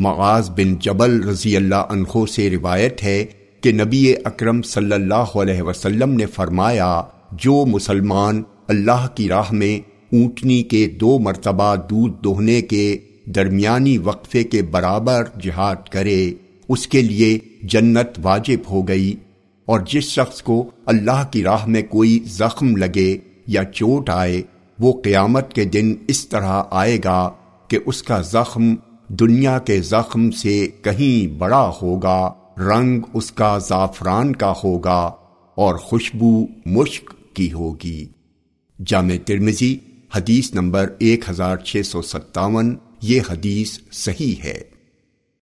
مغاز بن جبل رضی اللہ عنہ سے روایت ہے کہ نبی اکرم صلی اللہ علیہ وسلم نے فرمایا، جو مسلمان اللہ کی راہ میں اونٹنی کے دو مرتبہ دودھ دوہنے کے درمیانی وقفے کے برابر جہاد کرے، اس کے لیے جنت واجب ہو گئی اور جس شخص کو اللہ کی راہ میں کوئی زخم لگے یا چوٹ آئے، وہ قیامت کے دن اس طرح آئے گا کہ اس کا زخم دنیا کے زخم سے کہیں بڑا ہوگا، رنگ اس کا زعفران کا ہوگا اور خوشبو مشک کی ہوگی۔ جامع ترمزی حدیث نمبر ایک ہزار چھ سو ستاون، یہ حدیث صحیح ہے۔